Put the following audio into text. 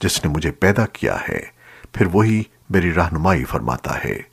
جس نے مجھے پیدا کیا ہے پھر وہی میری رہنمائی فرماتا ہے۔